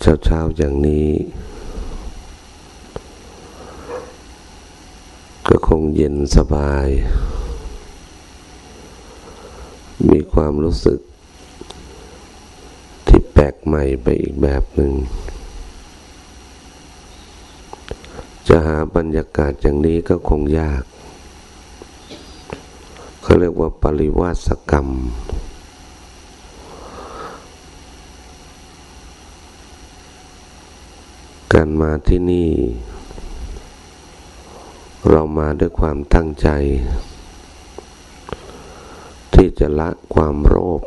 เช้าเช้าอย่างนี้ ก็คงเย็นสบาย มีความรู้สึกที่แปลกใหม่ไปอีกแบบหนึ่ง จะหาบรรยากาศอย่างนี้ก็คงยาก เขาเรียกว่าปริวาสกรรม การมาที่นี่ เรามาด้วยความตั้งใจ ที่จะละความโลภ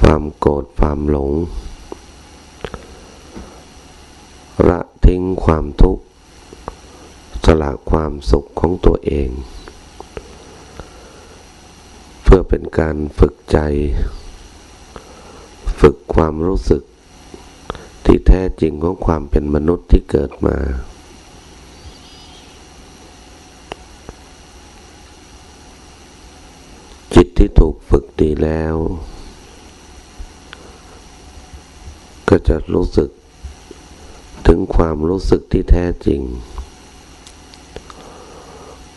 ความโกรธความหลงละทิ้งความทุกข์สละความสุขของตัวเอง เพื่อเป็นการฝึกใจ ฝึกความรู้สึก ที่แท้จริงของความเป็นมนุษย์ที่เกิดมา จิตที่ถูกฝึกดีแล้ว ก็จะรู้สึก ถึงความรู้สึกที่แท้จริง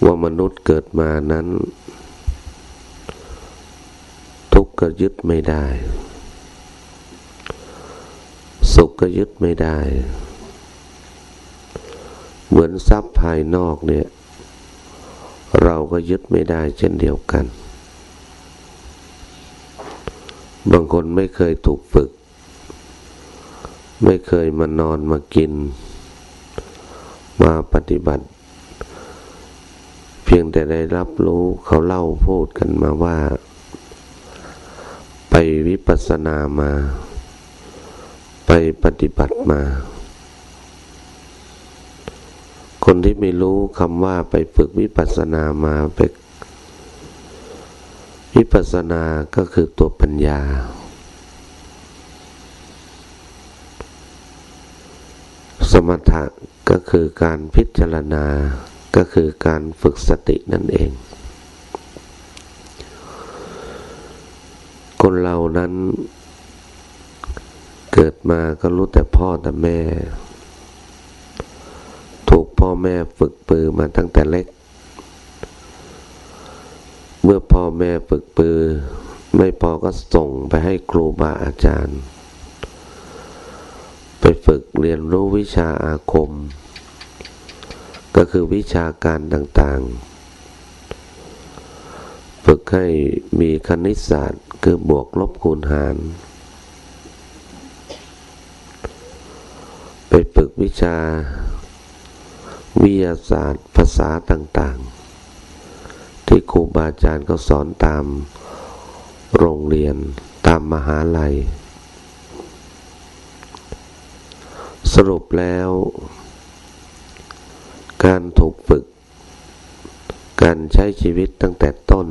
ว่ามนุษย์เกิดมานั้น ทุกข์ก็ยึดไม่ได้ สุขก็ยึดไม่ได้ เหมือนทรัพย์ภายนอกเนี่ย เราก็ยึดไม่ได้เช่นเดียวกัน บางคนไม่เคยถูกฝึก ไม่เคยมานอนมากิน มาปฏิบัติ เพียงแต่ได้รับรู้เขาเล่าพูดกันมาว่า ไปวิปัสสนามา ไปปฏิบัติมา คนที่ไม่รู้คำว่าไปฝึกวิปัสสนามาไปวิปัสสนาก็คือตัวปัญญา สมถะก็คือการพิจารณา ก็คือการฝึกสตินั่นเอง คนเรานั้น เกิดมาก็รู้แต่พ่อแต่แม่ ถูกพ่อแม่ฝึกปือมาตั้งแต่เล็ก เมื่อพ่อแม่ฝึกปือ ไม่พอก็ส่งไปให้ครูบาอาจารย์ ไปฝึกเรียนรู้วิชาอาคม ก็คือวิชาการต่างๆ ฝึกให้มีคณิตศาสตร์คือบวกลบคูณหาร ไปฝึกวิชา วิทยาศาสตร์ภาษาต่างๆ ที่ครูบาอาจารย์เขาสอนตามโรงเรียนตามมหาลัย สรุปแล้ว การถูกฝึก การใช้ชีวิตตั้งแต่ต้น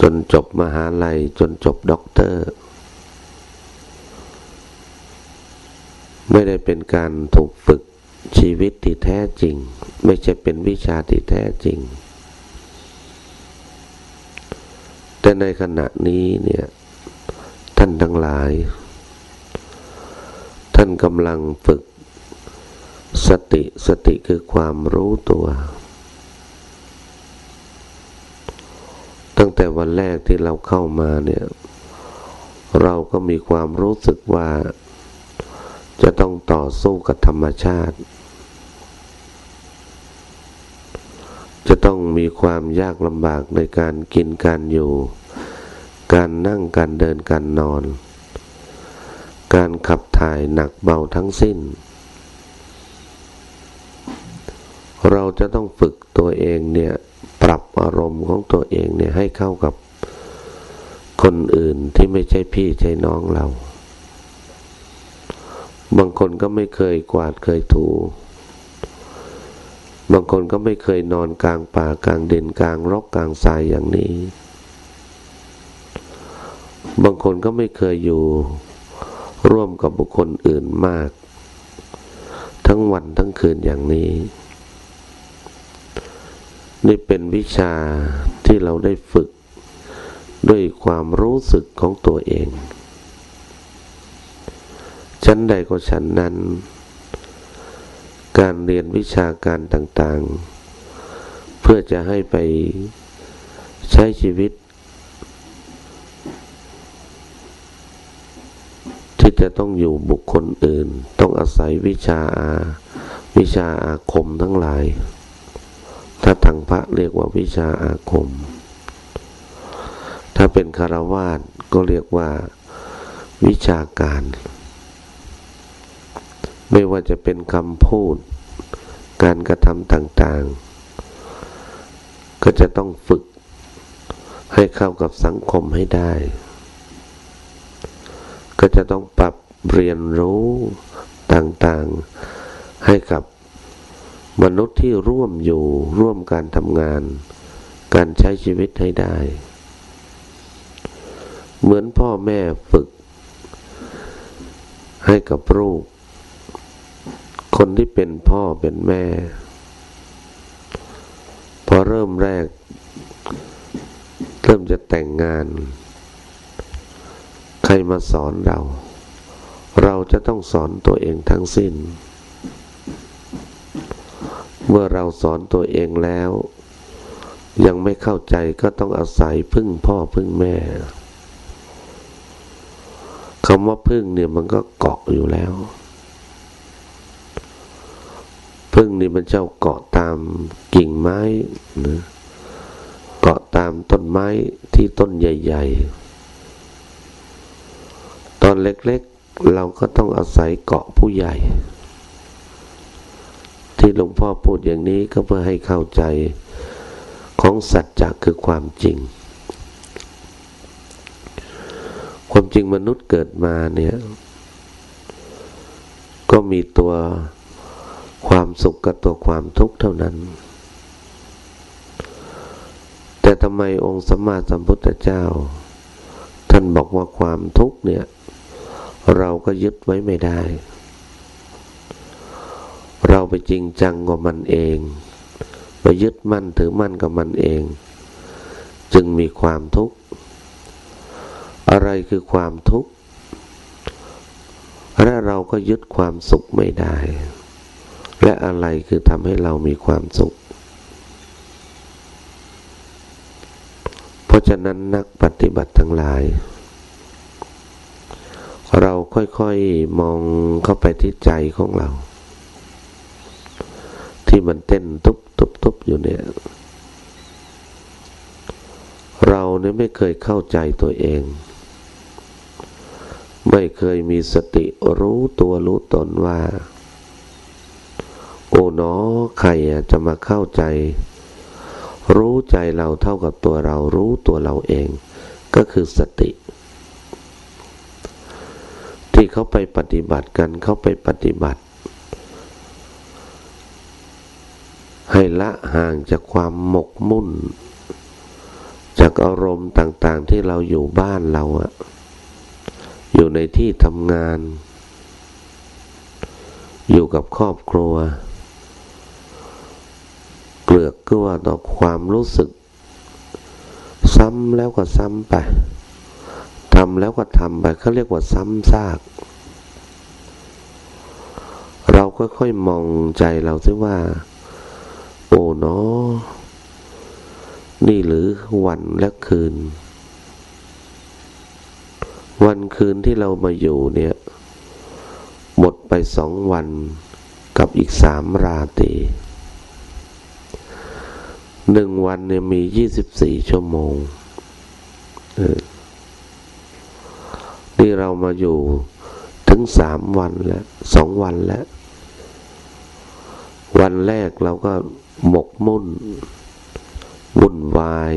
จนจบมหาลัยจนจบด็อกเตอร์ ไม่ได้เป็นการถูกฝึกชีวิตที่แท้จริง ไม่ใช่เป็นวิชาที่แท้จริง แต่ในขณะนี้เนี่ยท่านทั้งหลาย ท่านกำลังฝึก สติสติคือความรู้ตัว ตั้งแต่วันแรกที่เราเข้ามาเนี่ย เราก็มีความรู้สึกว่า จะต้องต่อสู้กับธรรมชาติ จะต้องมีความยากลำบากในการกินการอยู่ การนั่งการเดินการนอน การขับถ่ายหนักเบาทั้งสิ้น เราจะต้องฝึกตัวเองเนี่ยปรับอารมณ์ของตัวเองเนี่ยให้เข้ากับคนอื่นที่ไม่ใช่พี่ใช่น้องเรา คนก็ไม่เคยกวาดเคยถู บางคนก็ไม่เคยนอนกลางป่ากลางเด่นกลางรกกลางทรายอย่างนี้ บางคนก็ไม่เคยอยู่ร่วมกับบุคคลอื่นมาก ทั้งวันทั้งคืนอย่างนี้ นี่เป็นวิชาที่เราได้ฝึกด้วยความรู้สึกของตัวเอง ชั้นใดก็ชั้นนั้น การเรียนวิชาการต่างๆ เพื่อจะให้ไปใช้ชีวิต ที่จะต้องอยู่บุคคลอื่น ต้องอาศัยวิชาอา วิชาอาคมทั้งหลาย ถ้าทางพระเรียกว่าวิชาอาคม ถ้าเป็นคารวาสก็เรียกว่าวิชาการ ไม่ว่าจะเป็นคำพูด การกระทำต่างๆ ก็จะต้องฝึกให้เข้ากับสังคมให้ได้ ก็จะต้องปรับเรียนรู้ต่างๆ ให้กับมนุษย์ที่ร่วมอยู่ร่วมการทำงาน การใช้ชีวิตให้ได้ เหมือนพ่อแม่ฝึก ให้กับลูก คนที่เป็นพ่อเป็นแม่ พอเริ่มแรก เริ่มจะแต่งงาน ใครมาสอนเรา เราจะต้องสอนตัวเองทั้งสิ้น เมื่อเราสอนตัวเองแล้ว ยังไม่เข้าใจก็ต้องอาศัยพึ่งพ่อพึ่งแม่คำว่าพึ่งเนี่ยมันก็เกาะอยู่แล้ว พึ่งนี่มันเจ้าเกาะตามกิ่งไม้นะเกาะตามต้นไม้ที่ต้นใหญ่ ๆ ตอนเล็กๆ เราก็ต้องอาศัยเกาะผู้ใหญ่ ที่หลวงพ่อพูดอย่างนี้ก็เพื่อให้เข้าใจของสัจจะคือความจริง ความจริงมนุษย์เกิดมาเนี่ย ก็มีตัว ความสุขกับตัวความทุกข์เท่านั้น แต่ทำไมองค์สัมมาสัมพุทธเจ้า ท่านบอกว่าความทุกข์เนี่ย เราก็ยึดไว้ไม่ได้ เราไปจริงจังกับมันเองไปยึดมั่นถือมั่นกับมันเอง จึงมีความทุกข์ อะไรคือความทุกข์และเราก็ยึดความสุขไม่ได้ และอะไรคือทำให้เรามีความสุข เพราะฉะนั้นนักปฏิบัติทั้งหลาย เราค่อยๆมองเข้าไปที่ใจของเรา ที่มันเต้นทุบๆๆอยู่เนี่ย เราเนี่ยไม่เคยเข้าใจตัวเอง ไม่เคยมีสติรู้ตัวรู้ตนว่า โอ้หนอใครจะมาเข้าใจ รู้ใจเราเท่ากับตัวเรารู้ตัวเราเอง ก็คือสติ ที่เขาไปปฏิบัติกันเขาไปปฏิบัติ ให้ละห่างจากความหมกมุ่น จากอารมณ์ต่าง ๆ ที่เราอยู่บ้านเราอะอยู่ในที่ทำงาน อยู่กับครอบครัว ลือกกลัวต่อความรู้สึก ซ้ำแล้วก็ซ้ำไปทำแล้วก็ทำไปเขาเรียกว่าซ้ำซาก เราก็ค่อยมองใจเราซิว่า โอ้เนาะนี่หรือวันและคืน วันคืนที่เรามาอยู่เนี่ย หมดไปสองวันกับอีกสามราตรี หนึ่งวันเนี่ยมียี่สิบสี่ชั่วโมงนี่เรามาอยู่ถึงสามวันแล้วสองวันแล้ว วันแรกเราก็หมกมุ่นวุ่นวาย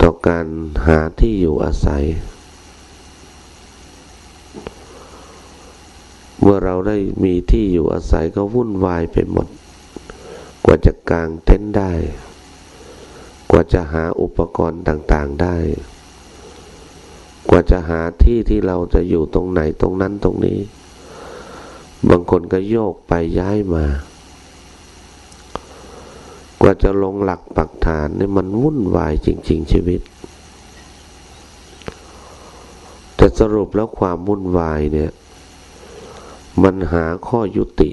ต่อการหาที่อยู่อาศัย เมื่อเราได้มีที่อยู่อาศัยก็วุ่นวายไปหมด กว่าจะกางเต็นท์ได้ กว่าจะหาอุปกรณ์ต่างๆได้ กว่าจะหาที่ที่เราจะอยู่ตรงไหนตรงนั้นตรงนี้ บางคนก็โยกไปย้ายมา กว่าจะลงหลักปักฐานนี่มันวุ่นวายจริง ๆ ชีวิตแต่สรุปแล้วความวุ่นวายเนี่ย มันหาข้อยุติ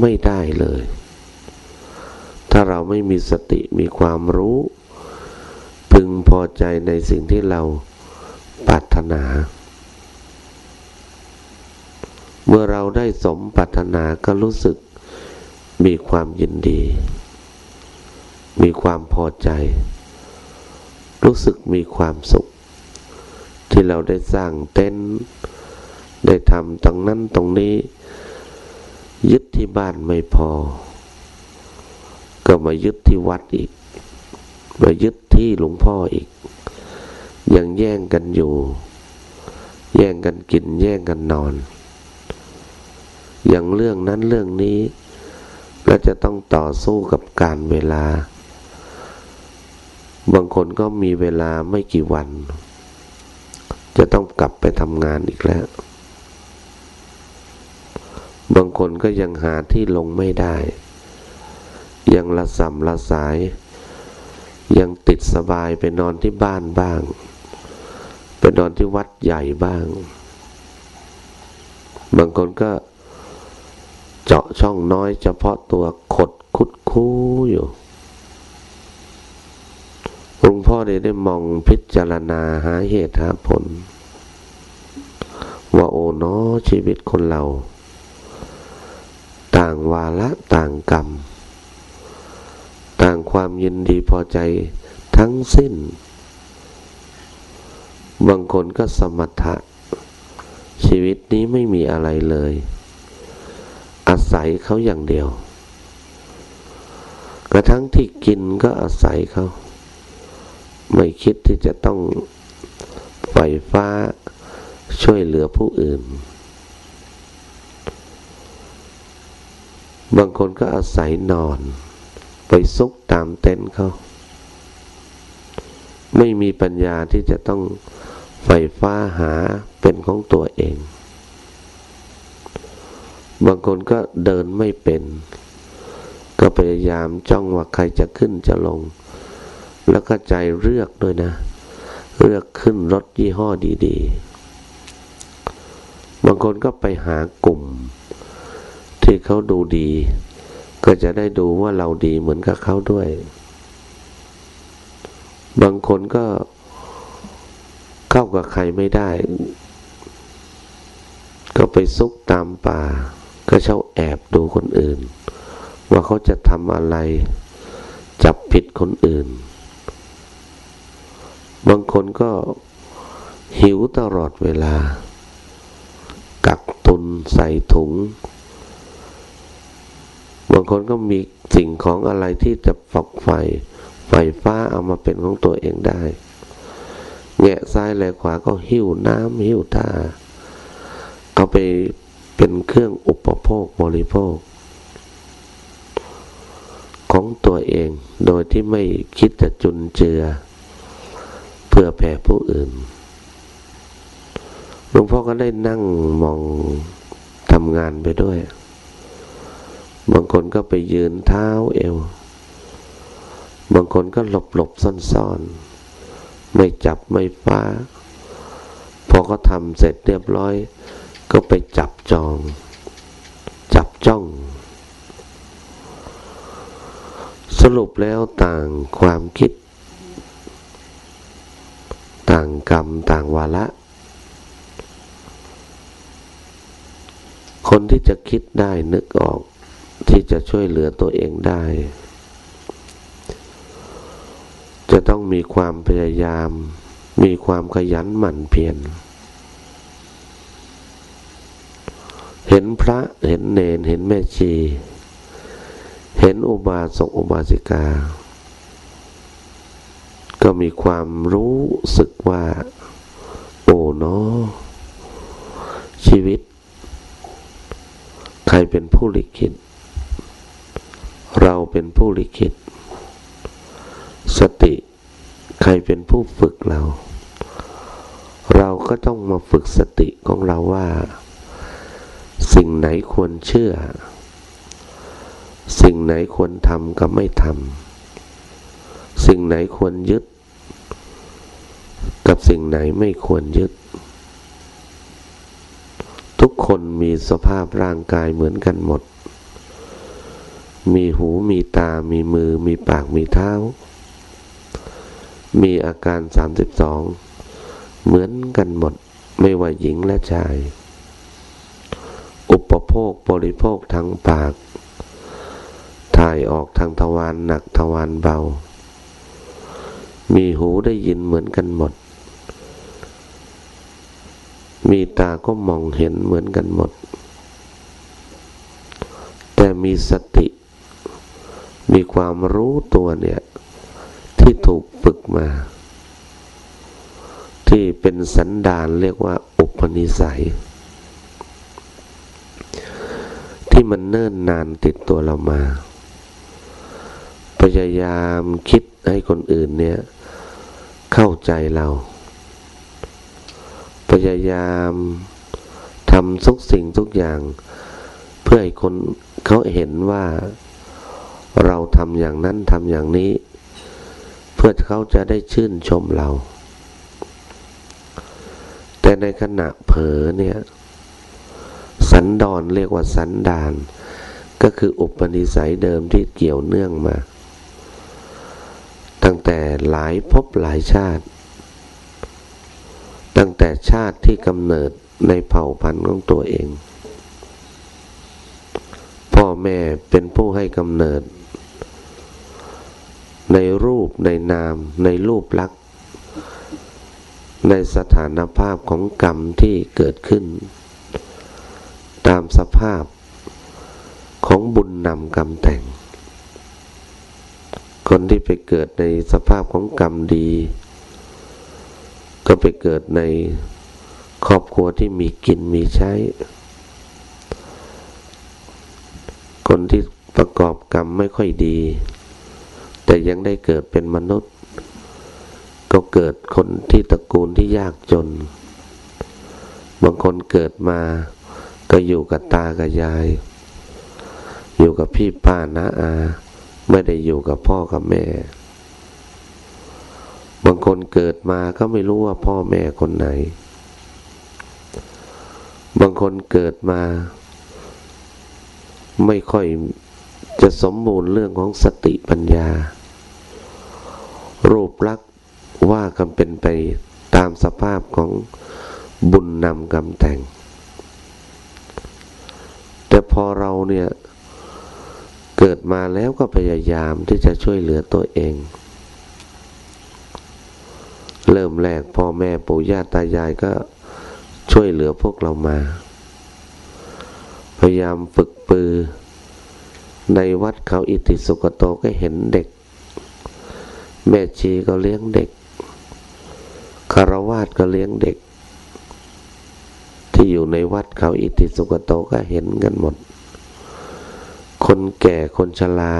ไม่ได้เลย ถ้าเราไม่มีสติมีความรู้ พึงพอใจในสิ่งที่เราปรารถนา เมื่อเราได้สมปรารถนาก็รู้สึกมีความยินดี มีความพอใจ รู้สึกมีความสุข ที่เราได้สร้างเต็นท์ได้ทำตรงนั้นตรงนี้ ยึดที่บ้านไม่พอ ก็มายึดที่วัดอีก มายึดที่หลวงพ่ออีก ยังแย่งกันอยู่ แย่งกันกิน แย่งกันนอน อย่างเรื่องนั้นเรื่องนี้ ก็จะต้องต่อสู้กับการเวลา บางคนก็มีเวลาไม่กี่วัน จะต้องกลับไปทำงานอีกแล้วบางคนก็ยังหาที่ลงไม่ได้ ยังละสัมละสาย ยังติดสบายไปนอนที่บ้านบ้าง ไปนอนที่วัดใหญ่บ้าง บางคนก็เจาะช่องน้อยเฉพาะตัวขดคุดคู้อยู่หลวงพ่อได้ได้มองพิจารณาหาเหตุหาผล ว่าโอ้เนอชีวิตคนเรา ต่างวาระต่างกรรม ความยินดีพอใจทั้งสิ้น บางคนก็สมถะ ชีวิตนี้ไม่มีอะไรเลย อาศัยเขาอย่างเดียว กระทั่งที่กินก็อาศัยเขา ไม่คิดที่จะต้องไฟฟ้าช่วยเหลือผู้อื่น บางคนก็อาศัยนอน ไปซุกตามเต็นท์เขาไม่มีปัญญาที่จะต้องไฟฟ้าหาเป็นของตัวเอง บางคนก็เดินไม่เป็น ก็พยายามจ้องว่าใครจะขึ้นจะลง แล้วก็ใจเลือกด้วยนะ เลือกขึ้นรถยี่ห้อดีๆ บางคนก็ไปหากลุ่ม ที่เขาดูดี ก็จะได้ดูว่าเราดีเหมือนกับเขาด้วย บางคนก็เข้ากับใครไม่ได้ ก็ไปซุกตามป่า ก็เช่าแอบดูคนอื่น ว่าเขาจะทำอะไร จับผิดคนอื่น บางคนก็หิวตลอดเวลา กักตุนใส่ถุง บางคนก็มีสิ่งของอะไรที่จะฝักไฟ ไฟฟ้าเอามาเป็นของตัวเองได้ แงะซ้ายแลขวาก็หิ้วน้ำหิ้วท่าเอาไปเป็นเครื่องอุปโภคบริโภค ของตัวเองโดยที่ไม่คิดจะจุนเจือ เพื่อแผ่ผู้อื่นหลวงพ่อก็ได้นั่งมองทำงานไปด้วย บางคนก็ไปยืนเท้าเอว บางคนก็หลบหลบซ่อนซ่อนไม่จับไม่ฟ้า พอเขาทำเสร็จเรียบร้อย ก็ไปจับจอง จับจ้อง สรุปแล้วต่างความคิด ต่างกรรมต่างวาระคนที่จะคิดได้นึกออก ที่จะช่วยเหลือตัวเองได้ จะต้องมีความพยายาม มีความขยันหมั่นเพียรเห็นพระเห็นเนนเห็นแม่ชี เห็นอุบาสกอุบาสิกา ก็มีความรู้สึกว่า โอ้เนาะชีวิต ใครเป็นผู้ลิขิต เป็นผู้ลิขิต สติใครเป็นผู้ฝึกเรา เราก็ต้องมาฝึกสติของเราว่า สิ่งไหนควรเชื่อ สิ่งไหนควรทำก็ไม่ทำสิ่งไหนควรยึด กับสิ่งไหนไม่ควรยึด ทุกคนมีสภาพร่างกายเหมือนกันหมด มีหูมีตา มีมือ มีปาก มีเท้า มีอาการสามสิบสอง เหมือนกันหมด ไม่ว่าหญิงและชาย อุปโภคบริโภคทางปาก ถ่ายออกทางทวารหนักทวารเบา มีหูได้ยินเหมือนกันหมด มีตาก็มองเห็นเหมือนกันหมดแต่มีสติ มีความรู้ตัวเนี่ย ที่ถูกฝึกมา ที่เป็นสันดานเรียกว่า อุปนิสัย ที่มันเนิ่นนานติดตัวเรามา พยายามคิดให้คนอื่นเนี่ย เข้าใจเรา พยายามทำทุกสิ่งทุกอย่าง เพื่อให้คนเขาเห็นว่า เราทำอย่างนั้นทำอย่างนี้ เพื่อเขาจะได้ชื่นชมเรา แต่ในขณะเผลอเนี่ย สันดอนเรียกว่าสันดาน ก็คืออุปนิสัยเดิมที่เกี่ยวเนื่องมา ตั้งแต่หลายภพหลายชาติ ตั้งแต่ชาติที่กำเนิดในเผ่าพันธุ์ของตัวเองพ่อแม่เป็นผู้ให้กำเนิด ในรูปในนาม ในรูปลักษณ์ในสถานภาพของกรรมที่เกิดขึ้น ตามสภาพของบุญนำกรรมแต่ง คนที่ไปเกิดในสภาพของกรรมดี ก็ไปเกิดในครอบครัวที่มีกินมีใช้ คนที่ประกอบกรรมไม่ค่อยดี แต่ยังได้เกิดเป็นมนุษย์ ก็เกิดคนที่ตระกูลที่ยากจน บางคนเกิดมาก็อยู่กับตากับยาย อยู่กับพี่ป้านะอา ไม่ได้อยู่กับพ่อกับแม่ บางคนเกิดมาก็ไม่รู้ว่าพ่อแม่คนไหน บางคนเกิดมา ไม่ค่อยจะสมบูรณ์เรื่องของสติปัญญา รูปลักษณ์ว่ากันเป็นไปตามสภาพของบุญนำกรรมแต่ง แต่พอเราเนี่ยเกิดมาแล้วก็พยายามที่จะช่วยเหลือตัวเอง เริ่มแรกพ่อแม่ปู่ย่าตายายก็ช่วยเหลือพวกเรามา พยายามฝึกปือ ในวัดเขาอิติสุกโตก็เห็นเด็ก แม่ชีก็เลี้ยงเด็กคารวาสก็เลี้ยงเด็ก ที่อยู่ในวัดเขาอิติสุกโตก็เห็นกันหมด คนแก่คนชรา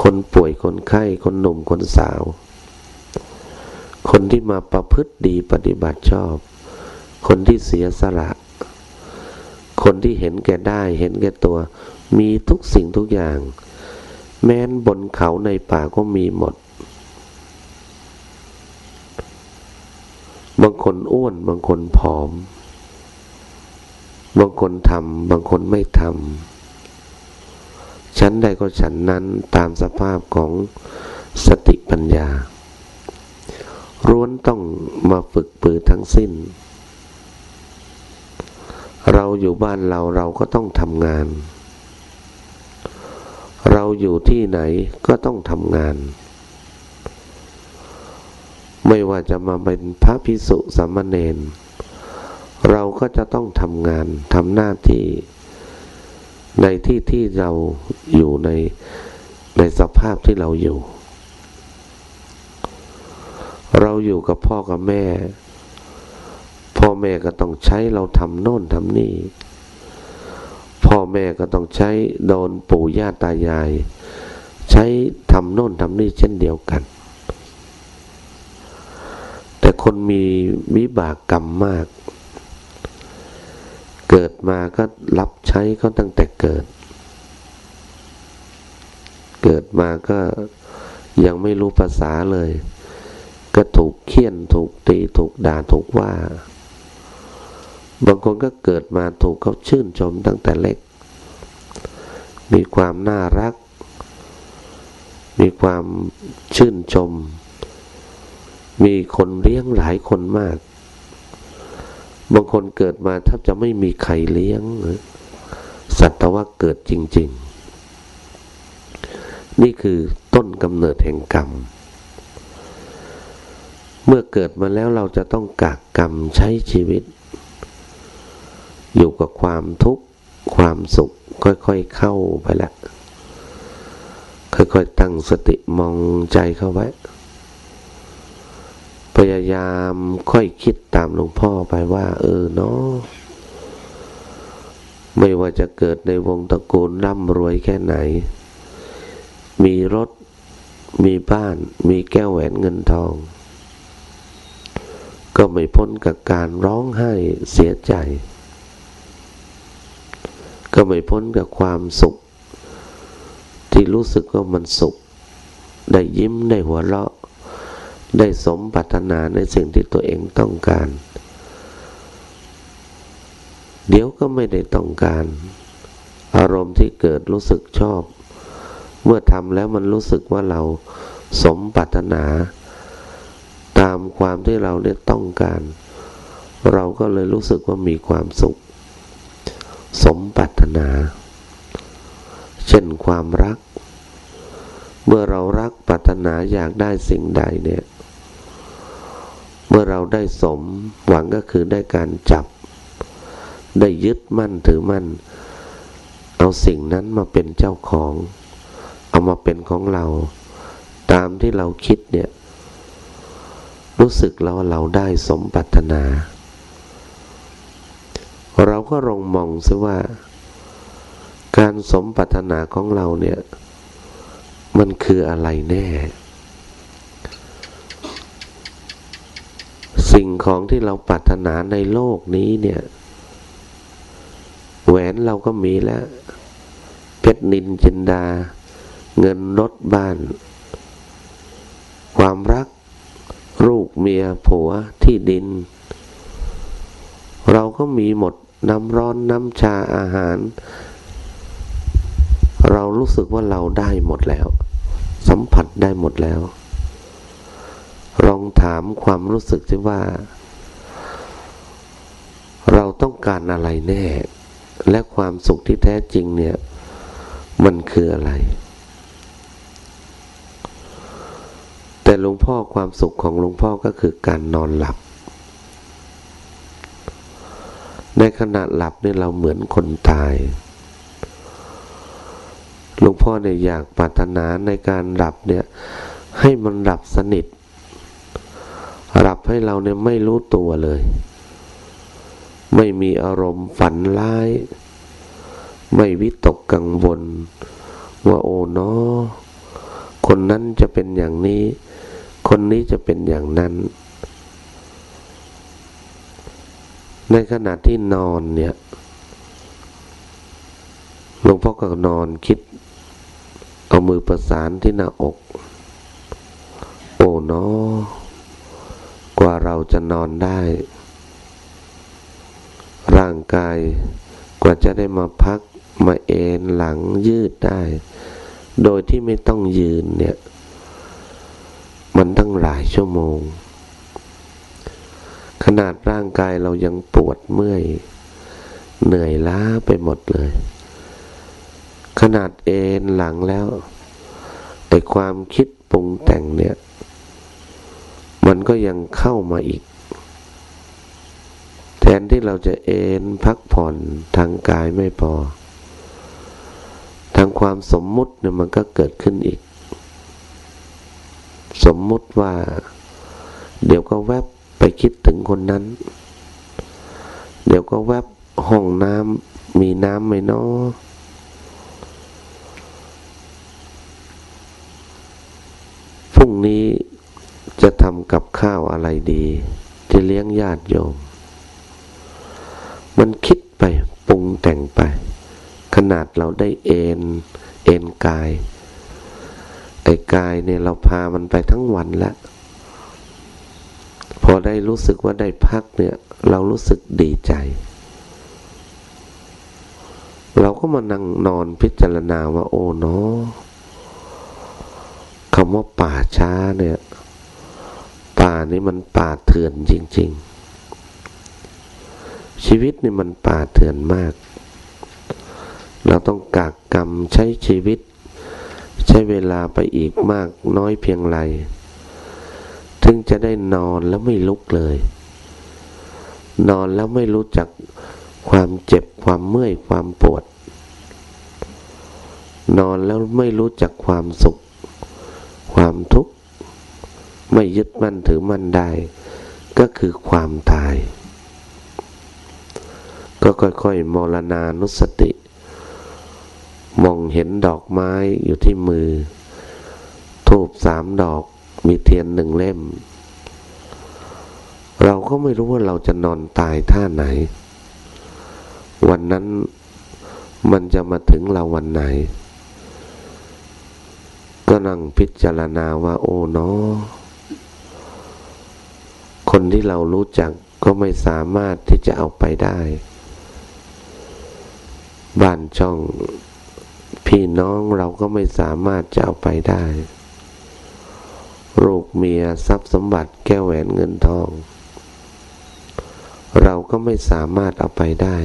คนป่วยคนไข้ คนหนุ่มคนสาว คนที่มาประพฤติดีปฏิบัติชอบ คนที่เสียสละ คนที่เห็นแก่ได้เห็นแก่ตัว มีทุกสิ่งทุกอย่าง แม้นบนเขาในป่าก็มีหมด บาง คนอ้วน บางคนผอม บางคนทำบางคนไม่ทำฉันใดก็ฉันนั้นตามสภาพของสติปัญญาร้วนต้องมาฝึกปือทั้งสิ้น เราอยู่บ้านเราเราก็ต้องทำงาน เราอยู่ที่ไหนก็ต้องทำงาน ไม่ว่าจะมาเป็นพระพิสุสามเณรเราก็จะต้องทำงานทำหน้าที่ ในที่ที่เราอยู่ในในสภาพที่เราอยู่ เราอยู่กับพ่อกับแม่ พ่อแม่ก็ต้องใช้เราทำโน่นทำนี่ พ่อแม่ก็ต้องใช้โดนปู่ย่าตายาย ใช้ทำโน่นทำนี่เช่นเดียวกัน คนมีวิบากกรรมมาก เกิดมาก็รับใช้เขาตั้งแต่เกิด เกิดมาก็ยังไม่รู้ภาษาเลย ก็ถูกเคี่ยนถูกตีถูกด่าถูกว่า บางคนก็เกิดมาถูกเขาชื่นชมตั้งแต่เล็ก มีความน่ารัก มีความชื่นชม มีคนเลี้ยงหลายคนมาก บางคนเกิดมาแทบจะไม่มีใครเลี้ยง สัตว์ว่าเกิดจริง ๆ นี่คือต้นกำเนิดแห่งกรรม เมื่อเกิดมาแล้วเราจะต้องกากกรรมใช้ชีวิต อยู่กับความทุกข์ความสุขค่อยๆเข้าไปละค่อยๆตั้งสติมองใจเข้าไว้ พยายามค่อยคิดตามหลวงพ่อไปว่า เออเนาะไม่ว่าจะเกิดในวงตระกูลร่ำรวยแค่ไหน มีรถ มีบ้าน มีแก้วแหวนเงินทอง ก็ไม่พ้นกับการร้องไห้เสียใจ ก็ไม่พ้นกับความสุข ที่รู้สึกว่ามันสุข ได้ยิ้มได้หัวเราะ ได้สมปรารถนาในสิ่งที่ตัวเองต้องการ เดี๋ยวก็ไม่ได้ต้องการ อารมณ์ที่เกิดรู้สึกชอบ เมื่อทำแล้วมันรู้สึกว่าเราสมปรารถนา ตามความที่เราได้ต้องการ เราก็เลยรู้สึกว่ามีความสุข สมปรารถนา เช่นความรักเมื่อเรารักปรารถนาอยากได้สิ่งใดเนี่ย เมื่อเราได้สมหวังก็คือได้การจับ ได้ยึดมั่นถือมั่น เอาสิ่งนั้นมาเป็นเจ้าของ เอามาเป็นของเรา ตามที่เราคิดเนี่ย รู้สึกเราเราได้สมปรารถนา เราก็ลองมองซิว่า การสมปรารถนาของเราเนี่ย มันคืออะไรแน่ สิ่งของที่เราปรารถนาในโลกนี้เนี่ย แหวนเราก็มีแล้ว เพชรนินจินดา เงินรถบ้าน ความรัก ลูกเมียผัวที่ดิน เราก็มีหมดน้ำร้อนน้ำชาอาหาร เรารู้สึกว่าเราได้หมดแล้ว สัมผัสได้หมดแล้ว ลองถามความรู้สึกที่ว่า เราต้องการอะไรแน่ และความสุขที่แท้จริงเนี่ย มันคืออะไร แต่หลวงพ่อความสุขของหลวงพ่อก็คือการนอนหลับ ในขณะหลับเนี่ยเราเหมือนคนตายหลวงพ่อเนี่ยอยากปรารถนาในการหลับเนี่ย ให้มันหลับสนิท ให้เราเนี่ยไม่รู้ตัวเลย ไม่มีอารมณ์ฝันร้าย ไม่วิตกกังวล ว่าโอ้เนาะคนนั้นจะเป็นอย่างนี้ คนนี้จะเป็นอย่างนั้น ในขณะที่นอนเนี่ยหลวงพ่อก็นอนคิด เอามือประสานที่หน้าอก โอ้เนาะ กว่าเราจะนอนได้ ร่างกายกว่าจะได้มาพักมาเอนหลังยืดได้ โดยที่ไม่ต้องยืนเนี่ย มันตั้งหลายชั่วโมง ขนาดร่างกายเรายังปวดเมื่อย เหนื่อยล้าไปหมดเลย ขนาดเอนหลังแล้ว แต่ความคิดปรุงแต่งเนี่ย มันก็ยังเข้ามาอีก แทนที่เราจะเอนพักผ่อนทางกายไม่พอ ทางความสมมุติเนี่ยมันก็เกิดขึ้นอีก สมมุติว่า เดี๋ยวก็แวบไปคิดถึงคนนั้น เดี๋ยวก็แวบห้องน้ำมีน้ำไหมเนาะพรุ่งนี้ จะทำกับข้าวอะไรดี จะเลี้ยงญาติโยม มันคิดไปปรุงแต่งไป ขนาดเราได้เอนเอนกาย ไอ้กายเนี่ยเราพามันไปทั้งวันแล้ว พอได้รู้สึกว่าได้พักเนี่ย เรารู้สึกดีใจ เราก็มานั่งนอนพิจารณาว่าโอ้เนาะคำว่าป่าช้าเนี่ย นี่มันป่าเถื่อนจริง ๆ ชีวิตนี่มันป่าเถื่อนมาก เราต้องกากกรรมใช้ชีวิต ใช้เวลาไปอีกมากน้อยเพียงไร ถึงจะได้นอนแล้วไม่ลุกเลย นอนแล้วไม่รู้จักความเจ็บความเมื่อยความปวด นอนแล้วไม่รู้จักความสุข ความทุกข์ ไม่ยึดมั่นถือมั่นได้ ก็คือความตาย ก็ค่อยๆมรณานุสติ มองเห็นดอกไม้อยู่ที่มือ ทูบสามดอกมีเทียนหนึ่งเล่ม เราก็ไม่รู้ว่าเราจะนอนตายท่าไหน วันนั้นมันจะมาถึงเราวันไหน ก็นั่งพิจารณาว่าโอ้เนาะ คนที่เรารู้จักก็ไม่สามารถที่จะเอาไปได้ บ้านช่อง พี่น้องเราก็ไม่สามารถจะเอาไปได้ลูกเมียทรัพย์สมบัติแก้วแหวนเงินทอง เราก็ไม่สามารถเอาไปได้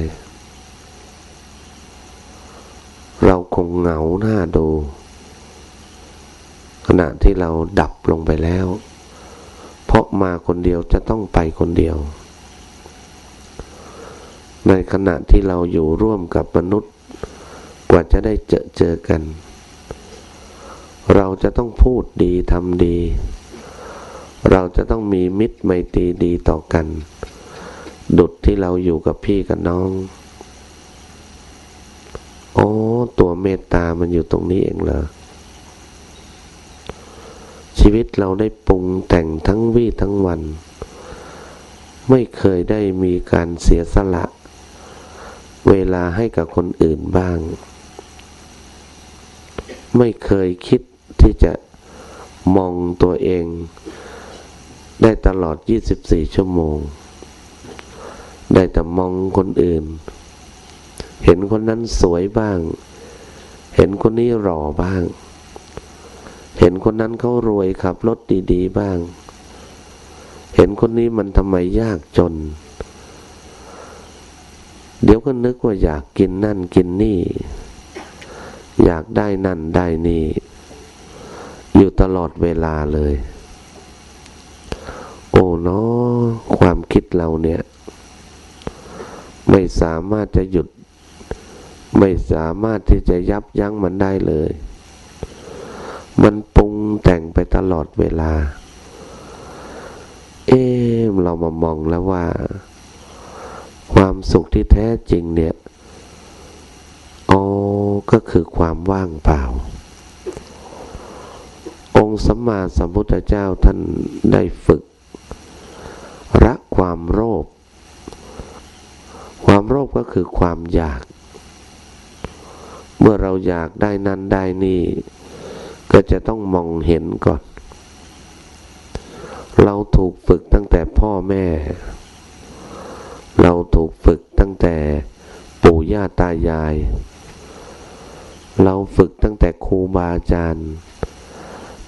เราคงเหงาหน้าดู ขณะที่เราดับลงไปแล้ว ราะมาคนเดียวจะต้องไปคนเดียว ในขณะที่เราอยู่ร่วมกับมนุษย์ กว่าจะได้เจอเจอกัน เราจะต้องพูดดีทำดี เราจะต้องมีมิตรไมตรีดีต่อกัน ดุดที่เราอยู่กับพี่กับน้องอ๋อตัวเมตตามันอยู่ตรงนี้เองเหรอ ชีวิตเราได้ปรุงแต่งทั้งวี่ทั้งวัน ไม่เคยได้มีการเสียสละ เวลาให้กับคนอื่นบ้าง ไม่เคยคิดที่จะมองตัวเอง ได้ตลอด 24 ชั่วโมง ได้แต่มองคนอื่น เห็นคนนั้นสวยบ้าง เห็นคนนี้หล่อบ้าง เห็นคนนั้นเขารวยขับรถดี ๆ บ้าง เห็นคนนี้มันทำไมยากจน เดี๋ยวก็นึกว่าอยากกินนั่นกินนี่ อยากได้นั่นได้นี่ อยู่ตลอดเวลาเลย โอ้เนาะความคิดเราเนี่ย ไม่สามารถจะหยุด ไม่สามารถที่จะยับยั้งมันได้เลย มันปรุงแต่งไปตลอดเวลา เอ๊เรามามองแล้วว่า ความสุขที่แท้จริงเนี่ยอ๋อก็คือความว่างเปล่า องค์สัมมาสัมพุทธเจ้าท่านได้ฝึกรักความโลภความโลภก็คือความอยาก เมื่อเราอยากได้นั้นได้นี่ ก็จะต้องมองเห็นก่อน เราถูกฝึกตั้งแต่พ่อแม่ เราถูกฝึกตั้งแต่ปู่ย่าตายาย เราฝึกตั้งแต่ครูบาอาจารย์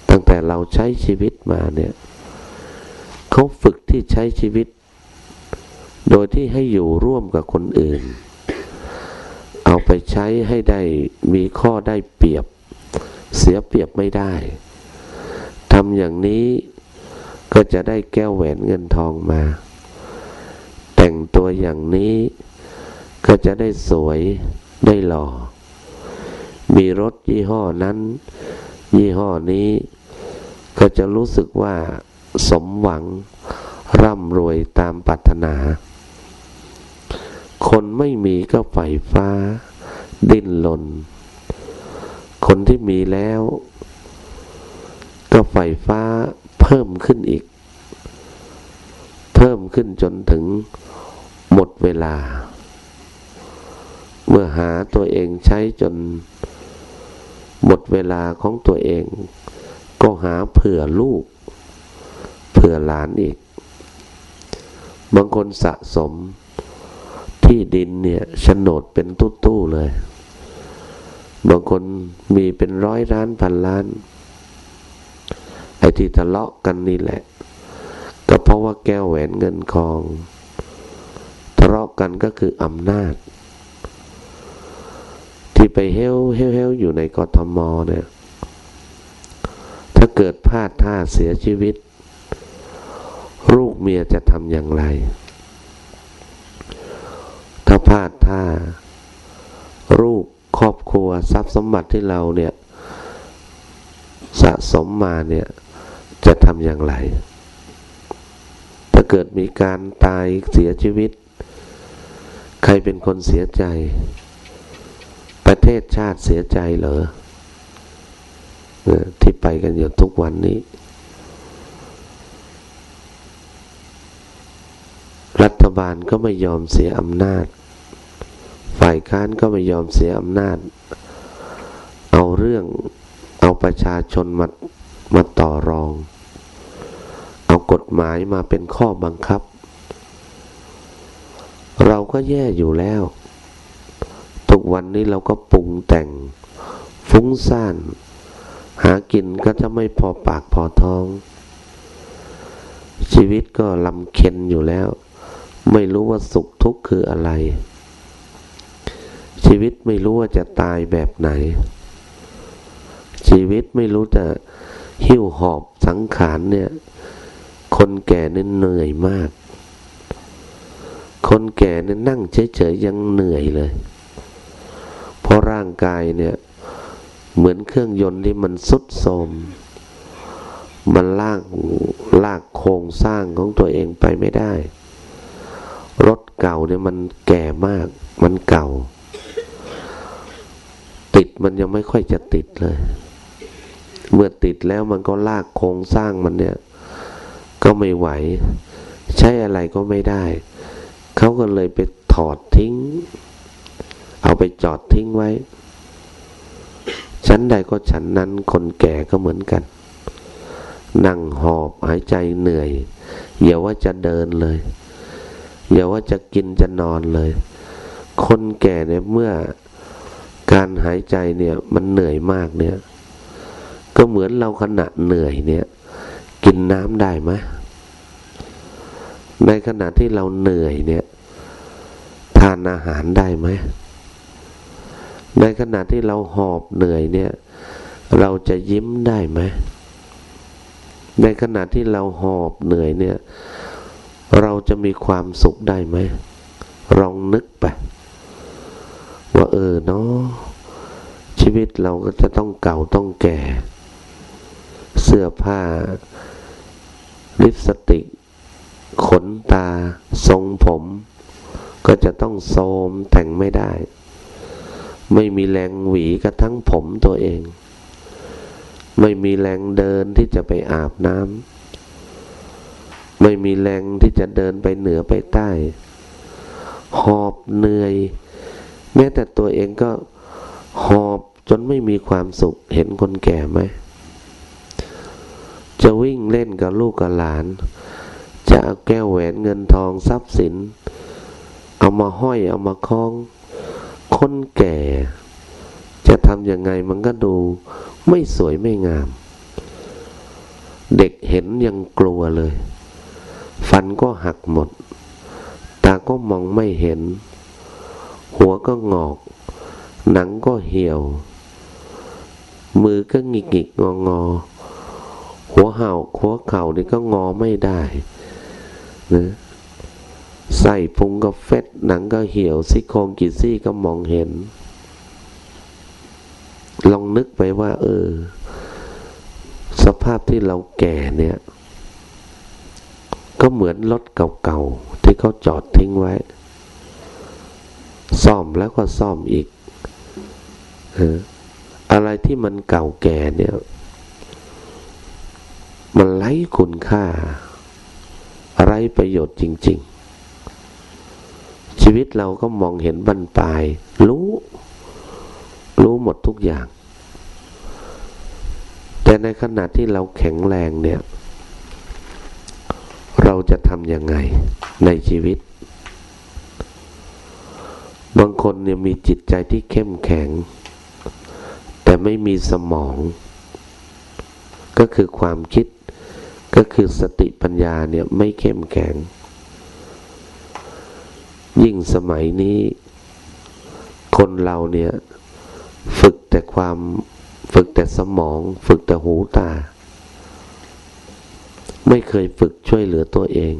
ตั้งแต่เราใช้ชีวิตมาเนี่ยเขาฝึกที่ใช้ชีวิต โดยที่ให้อยู่ร่วมกับคนอื่น เอาไปใช้ให้ได้มีข้อได้เปรียบ เสียเปรียบไม่ได้ทำอย่างนี้ก็จะได้แก้วแหวนเงินทองมา แต่งตัวอย่างนี้ก็จะได้สวยได้หล่อ มีรถยี่ห้อนั้น ยี่ห้อนี้ ก็จะรู้สึกว่าสมหวังร่ำรวยตามปรารถนา คนไม่มีก็ใฝ่ฟ้า ดิ้นรน คนที่มีแล้ว ก็ใฝ่ฟ้าเพิ่มขึ้นอีก เพิ่มขึ้นจนถึงหมดเวลา เมื่อหาตัวเองใช้จนหมดเวลาของตัวเอง ก็หาเผื่อลูก เผื่อหลานอีก บางคนสะสมที่ดินเนี่ยโฉนดเป็นตู้ๆเลย บางคนมีเป็นร้อยล้านพันล้าน ไอ้ที่ทะเลาะกันนี่แหละ ก็เพราะว่าแก้วแหวนเงินทอง ทะเลาะกันก็คืออำนาจ ที่ไปเฮลเฮลเฮลอยู่ในกทมเนี่ย ถ้าเกิดพลาดท่าเสียชีวิต ลูกเมียจะทำอย่างไร ถ้าพลาดท่าลูก ครอบครัวทรัพย์สมบัติที่เราเนี่ย สะสมมาเนี่ยจะทำอย่างไร ถ้าเกิดมีการตายเสียชีวิต ใครเป็นคนเสียใจ ประเทศชาติเสียใจเหรอที่ไปกันอยู่ทุกวันนี้ รัฐบาลก็ไม่ยอมเสียอำนาจ ฝ่ายค้านก็ไม่ยอมเสียอำนาจ เอาเรื่องเอาประชาชนมามาต่อรอง เอากฎหมายมาเป็นข้อบังคับ เราก็แย่อยู่แล้ว ทุกวันนี้เราก็ปรุงแต่ง ฟุ้งซ่าน หากินก็จะไม่พอปากพอท้อง ชีวิตก็ลำเค็นอยู่แล้ว ไม่รู้ว่าสุขทุกข์คืออะไร ชีวิตไม่รู้ว่าจะตายแบบไหน ชีวิตไม่รู้จะหิ้วหอบสังขารเนี่ย คนแก่เนี่ยเหนื่อยมาก คนแก่เนี่ยนั่งเฉยๆยังเหนื่อยเลย เพราะร่างกายเนี่ย เหมือนเครื่องยนต์ที่มันสุดโทมมันลากลากโครงสร้างของตัวเองไปไม่ได้ รถเก่าเนี่ยมันแก่มาก มันเก่า ติดมันยังไม่ค่อยจะติดเลย เมื่อติดแล้วมันก็ลากโครงสร้างมันเนี่ย ก็ไม่ไหว ใช้อะไรก็ไม่ได้ เขาก็เลยไปถอดทิ้ง เอาไปจอดทิ้งไว้ ชั้นใดก็ชั้นนั้นคนแก่ก็เหมือนกัน นั่งหอบหายใจเหนื่อยอย่าว่าจะเดินเลย อย่าว่าจะกินจะนอนเลย คนแก่เนี่ยเมื่อ การหายใจเนี่ยมันเหนื่อยมากเนี่ย ก็เหมือนเราขณะเหนื่อยเนี่ย กินน้ำได้ไหมในขณะที่เราเหนื่อยเนี่ย ทานอาหารได้ไหมในขณะที่เราหอบเหนื่อยเนี่ย เราจะยิ้มได้ไหมในขณะที่เราหอบเหนื่อยเนี่ย เราจะมีความสุขได้ไหมลองนึกไป ว่าเออเนาะชีวิตเราก็จะต้องเก่าต้องแก่ เสื้อผ้า ลิปสติก ขนตา ทรงผม ก็จะต้องโทมแต่งไม่ได้ ไม่มีแรงหวีกระทั่งผมตัวเอง ไม่มีแรงเดินที่จะไปอาบน้ำไม่มีแรงที่จะเดินไปเหนือไปใต้ หอบเหนื่อย แม้แต่ตัวเองก็หอบจนไม่มีความสุขเห็นคนแก่ไหม จะวิ่งเล่นกับลูกกับหลาน จะเอาแก้วแหวนเงินทองทรัพย์สิน เอามาห้อยเอามาคล้อง คนแก่ จะทำยังไงมันก็ดูไม่สวยไม่งาม เด็กเห็นยังกลัวเลย ฟันก็หักหมด ตาก็มองไม่เห็น หัวก็งอก หนังก็เหี่ยว มือก็หงิกหงิกงองอหัวเห่าหัวเข่านี่ก็งอไม่ได้นะใส่พุงก็เฟ็ดหนังก็เหี่ยวซี่โครงกี่ซี่ก็มองเห็น ลองนึกไปว่า เออ สภาพที่เราแก่เนี่ย ก็เหมือนรถเก่าๆ ที่เขาจอดทิ้งไว้ ซ่อมแล้วก็ซ่อมอีก อะไรที่มันเก่าแก่เนี่ย มันไร้คุณค่า ไร้ประโยชน์จริง ๆ ชีวิตเราก็มองเห็นบรรปลาย รู้ รู้หมดทุกอย่าง แต่ในขณะที่เราแข็งแรงเนี่ย เราจะทำยังไงในชีวิต บางคนเนี่ยมีจิตใจที่เข้มแข็ง แต่ไม่มีสมอง ก็คือความคิดก็คือสติปัญญาเนี่ยไม่เข้มแข็ง ยิ่งสมัยนี้ คนเราเนี่ย ฝึกแต่ความฝึกแต่สมอง ฝึกแต่หูตา ไม่เคยฝึกช่วยเหลือตัวเอง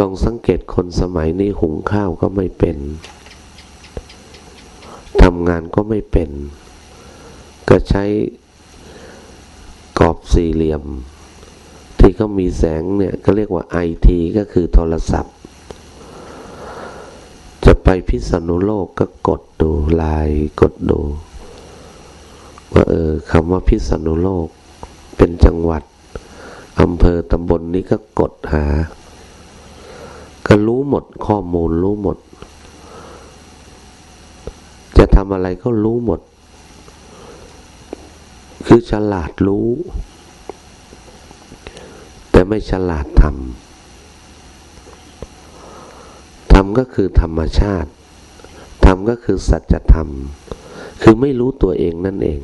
ลองสังเกตคนสมัยนี้หุงข้าวก็ไม่เป็นทำงานก็ไม่เป็น ก็ใช้กรอบสี่เหลี่ยม ที่เขามีแสงเนี่ยก็เรียกว่าไอทีก็คือโทรศัพท์ จะไปพิษณุโลกก็กดดูลายกดดู ว่าเออคำว่าพิษณุโลก เป็นจังหวัดอำเภอตำบลนนี้ก็กดหา ก็รู้หมดข้อมูลรู้หมด จะทำอะไรก็รู้หมด คือฉลาดรู้ แต่ไม่ฉลาดทำทำก็คือธรรมชาติทำก็คือสัจธรรม คือไม่รู้ตัวเองนั่นเอง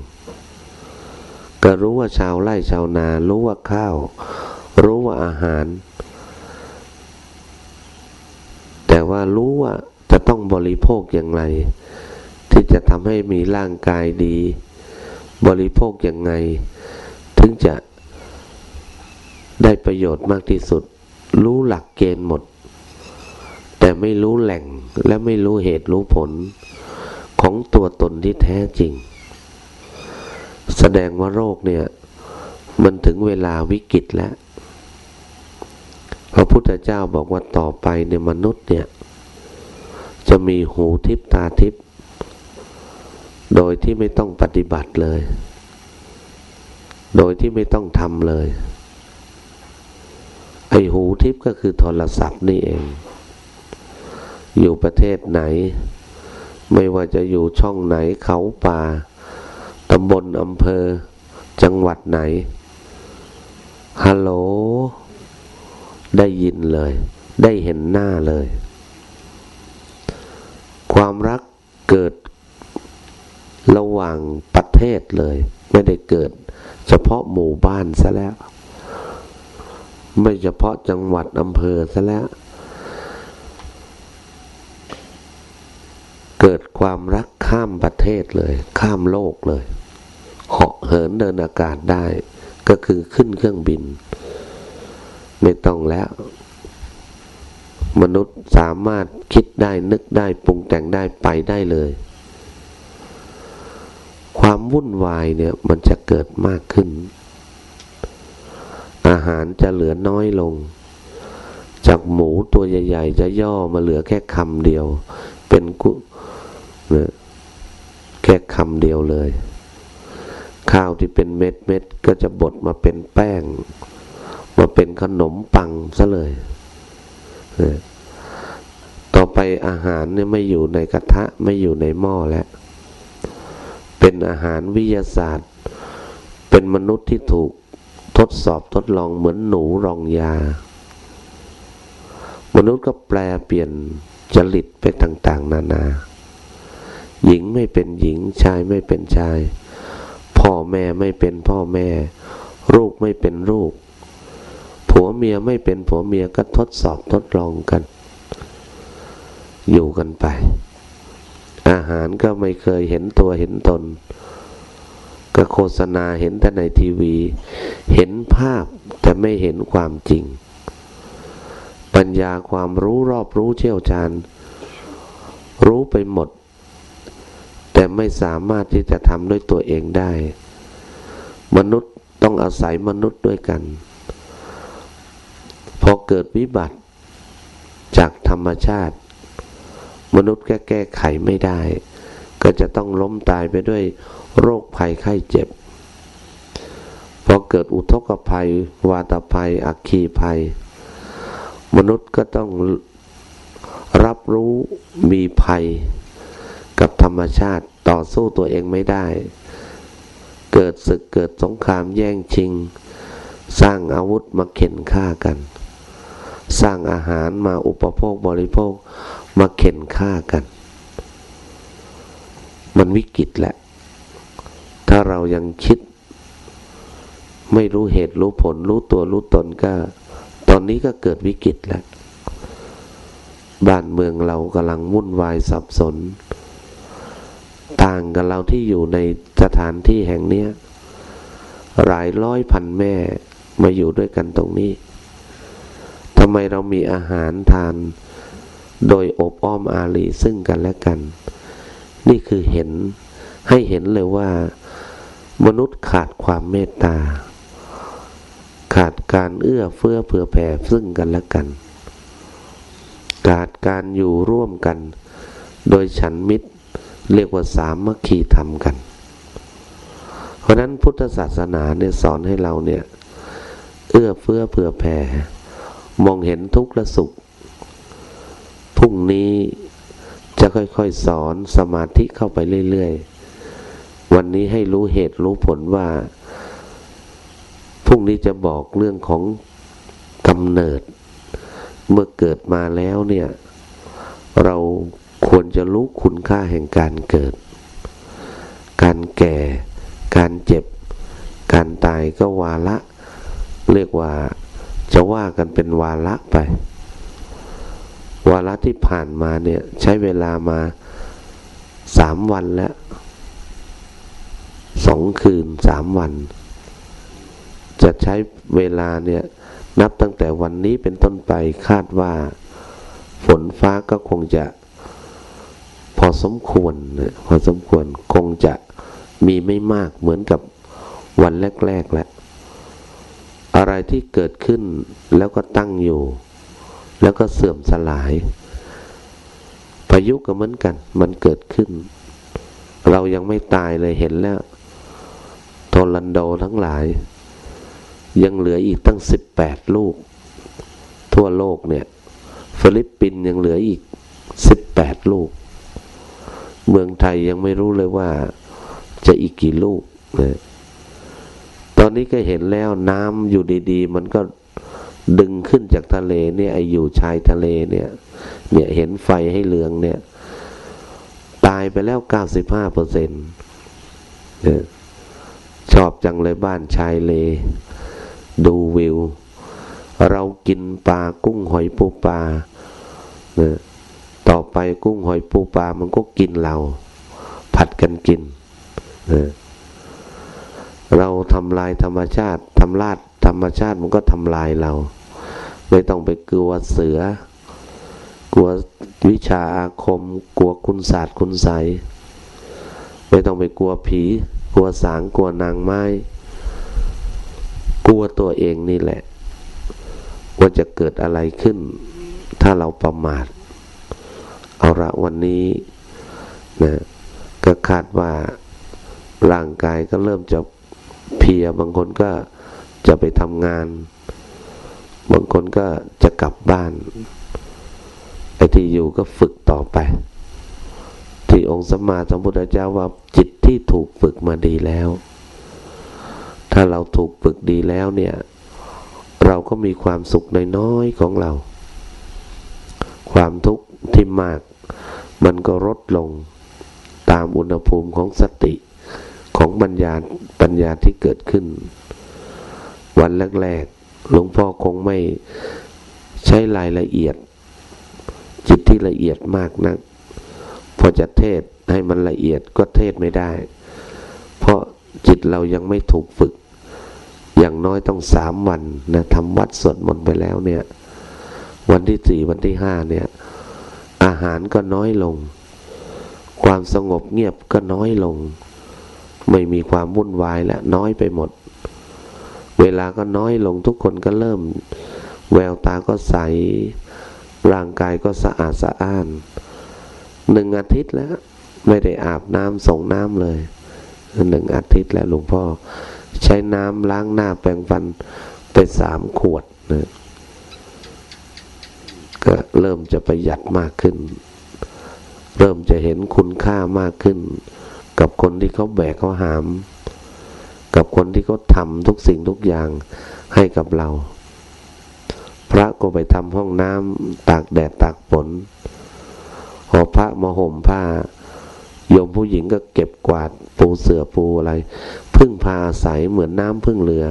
ก็รู้ว่าชาวไร่ชาวนา รู้ว่าข้าว รู้ว่าอาหาร แต่ว่ารู้ว่าจะต้องบริโภคอย่างไร ที่จะทำให้มีร่างกายดี บริโภคอย่างไง ถึงจะได้ประโยชน์มากที่สุด รู้หลักเกณฑ์หมด แต่ไม่รู้แหล่งและไม่รู้เหตุรู้ผลของตัวตนที่แท้จริง แสดงว่าโรคเนี่ย มันถึงเวลาวิกฤตแล้ว พระพุทธเจ้าบอกว่าต่อไปในมนุษย์เนี่ย จะมีหูทิพตาทิพโดยที่ไม่ต้องปฏิบัติเลย โดยที่ไม่ต้องทำเลย ไอหูทิพก็คือโทรศัพท์นี่เอง อยู่ประเทศไหน ไม่ว่าจะอยู่ช่องไหนเขาป่าตำบลอำเภอ จังหวัดไหนฮัลโหล ได้ยินเลย ได้เห็นหน้าเลย ความรักเกิดระหว่างประเทศเลย ไม่ได้เกิด เฉพาะหมู่บ้านซะแล้ว ไม่เฉพาะจังหวัดอำเภอซะแล้ว เกิดความรักข้ามประเทศเลย ข้ามโลกเลยเหาะเหินเดินอากาศได้ ก็คือขึ้นเครื่องบิน ไม่ต้องแล้ว มนุษย์สามารถคิดได้นึกได้ปรุงแต่งได้ไปได้เลย ความวุ่นวายเนี่ยมันจะเกิดมากขึ้น อาหารจะเหลือน้อยลง จากหมูตัวใหญ่ ๆ จะย่อมาเหลือแค่คำเดียว เป็นกุนแค่คำเดียวเลย ข้าวที่เป็นเม็ดเม็ดก็จะบดมาเป็นแป้ง มาเป็นขนมปังซะเลยต่อไปอาหารเนี่ยไม่อยู่ในกระทะไม่อยู่ในหม้อแล้ว เป็นอาหารวิทยาศาสตร์ เป็นมนุษย์ที่ถูกทดสอบทดลองเหมือนหนูรองยา มนุษย์ก็แปลเปลี่ยนจริตไปต่าง ๆ นานา หญิงไม่เป็นหญิงชายไม่เป็นชาย พ่อแม่ไม่เป็นพ่อแม่ ลูกไม่เป็นลูก ผัวเมียไม่เป็นผัวเมียก็ทดสอบทดลองกัน อยู่กันไป อาหารก็ไม่เคยเห็นตัวเห็นตน ก็โฆษณาเห็นแต่ในทีวี เห็นภาพแต่ไม่เห็นความจริง ปัญญาความรู้รอบรู้เชี่ยวชาญ รู้ไปหมด แต่ไม่สามารถที่จะทำด้วยตัวเองได้ มนุษย์ต้องอาศัยมนุษย์ด้วยกัน พอเกิดวิบัติจากธรรมชาติ มนุษย์แก้แก้ไขไม่ได้ ก็จะต้องล้มตายไปด้วยโรคภัยไข้เจ็บ พอเกิดอุทกภัย วาตภัย อักคีภัย มนุษย์ก็ต้องรับรู้มีภัย กับธรรมชาติต่อสู้ตัวเองไม่ได้ เกิดศึกเกิดสงครามแย่งชิง สร้างอาวุธมาเข็นฆ่ากัน สร้างอาหารมาอุปโภคบริโภคมาเข็นฆ่ากัน มันวิกฤตแหละ ถ้าเรายังคิด ไม่รู้เหตุรู้ผลรู้ตัวรู้ตนก็ ตอนนี้ก็เกิดวิกฤตแล้ว บ้านเมืองเรากำลังวุ่นวายสับสน ต่างกับเราที่อยู่ในสถานที่แห่งเนี้ยหลายร้อยพันแม่มาอยู่ด้วยกันตรงนี้ ทำไมเรามีอาหารทาน โดยอบอ้อมอารีซึ่งกันและกัน นี่คือเห็นให้เห็นเลยว่า มนุษย์ขาดความเมตตา ขาดการเอื้อเฟื้อเผื่อแผ่ซึ่งกันและกัน ขาดการอยู่ร่วมกัน โดยฉันมิตรเรียกว่าสามัคคีธรรมกัน เพราะนั้นพุทธศาสนาเนี่ยสอนให้เราเนี่ย เอื้อเฟื้อเผื่อแผ่ มองเห็นทุกข์และสุข พรุ่งนี้จะค่อยๆสอนสมาธิเข้าไปเรื่อยๆ วันนี้ให้รู้เหตุรู้ผลว่า พรุ่งนี้จะบอกเรื่องของกำเนิด เมื่อเกิดมาแล้วเนี่ย เราควรจะรู้คุณค่าแห่งการเกิด การแก่ การเจ็บ การตายก็วาระเรียกว่า จะว่ากันเป็นวาระไป วาระที่ผ่านมาเนี่ย ใช้เวลามาสามวันแล้วสองคืนสามวัน จะใช้เวลาเนี่ย นับตั้งแต่วันนี้เป็นต้นไปคาดว่า ฝนฟ้าก็คงจะ พอสมควรพอสมควรคงจะมีไม่มากเหมือนกับวันแรกๆแล้ว อะไรที่เกิดขึ้นแล้วก็ตั้งอยู่ แล้วก็เสื่อมสลายพายุก็เหมือนกัน มันเกิดขึ้น เรายังไม่ตายเลยเห็นแล้วโทลันโดทั้งหลาย ยังเหลืออีกตั้งสิบแปดลูก ทั่วโลกเนี่ย ฟิลิปปินส์ยังเหลืออีกสิบแปดลูก เมืองไทยยังไม่รู้เลยว่าจะอีกกี่ลูกนะ ตอนนี้ก็เห็นแล้วน้ำอยู่ดีๆ มันก็ดึงขึ้นจากทะเลเนี่ยไออยู่ชายทะเลเนี่ย เนี่ยเห็นไฟให้เหลืองเนี่ย ตายไปแล้วเก้าสิบห้าเปอร์เซ็นต์ชอบจังเลยบ้านชายเล ดูวิว เรากินปลากุ้งหอยปูปลาเนี่ยต่อไปกุ้งหอยปูปลามันก็กินเรา ผัดกันกินเนี่ย เราทำลายธรรมชาติทำลาดธรรมชาติมันก็ทำลายเรา ไม่ต้องไปกลัวเสือ กลัววิชาอาคม กลัวคุณศาสตร์คุณใสไม่ต้องไปกลัวผี กลัวสางกลัวนางไม้ กลัวตัวเองนี่แหละ ว่าจะเกิดอะไรขึ้น ถ้าเราประมาท เอาละวันนี้นะก็คาดว่าร่างกายก็เริ่มจะ เพียบางคนก็จะไปทำงาน บางคนก็จะกลับบ้าน ไอ้ที่อยู่ก็ฝึกต่อไป ที่องค์สมมาสัมพุทธเจ้าว่าจิตที่ถูกฝึกมาดีแล้ว ถ้าเราถูกฝึกดีแล้วเนี่ย เราก็มีความสุขน้อยๆของเรา ความทุกข์ที่มาก มันก็ลดลงตามอุณหภูมิของสติ ของปัญญาปัญญาที่เกิดขึ้น วันแรกๆหลวงพ่อคงไม่ใช้รายละเอียด จิตที่ละเอียดมากนะัก พอจะเทศให้มันละเอียดก็เทศไม่ได้ เพราะจิตเรายังไม่ถูกฝึก อย่างน้อยต้องสามวันนะทำวัดสวดมนต์ไปแล้วเนี่ย วันที่สี่วันที่ห้าเนี่ย อาหารก็น้อยลง ความสงบเงียบก็น้อยลง ไม่มีความวุ่นวายและน้อยไปหมด เวลาก็น้อยลงทุกคนก็เริ่ม แววตาก็ใส ร่างกายก็สะอาดสะอ้านหนึ่งอาทิตย์แล้ว ไม่ได้อาบน้ำส่งน้ำเลยหนึ่งอาทิตย์แล้วหลวงพ่อ ใช้น้ำล้างหน้าแปรงฟันไปสามขวดนะก็เริ่มจะประหยัดมากขึ้น เริ่มจะเห็นคุณค่ามากขึ้น กับคนที่เขาแบกเขาหาม กับคนที่เขาทำทุกสิ่งทุกอย่างให้กับเรา พระก็ไปทำห้องน้ำตากแดดตากฝนหอพระมาห่มผ้าโยมผู้หญิงก็เก็บกวาดปูเสือปูอะไร พึ่งพาอาศัยเหมือนน้ำพึ่งเรือ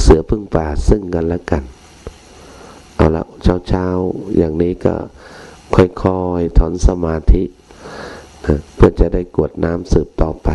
เสือพึ่งป่าซึ่งกันและกัน เอาละเช้าๆ อย่างนี้ก็ค่อยๆ ถอนสมาธิ เพื่อจะได้กวดน้ำสืบต่อไป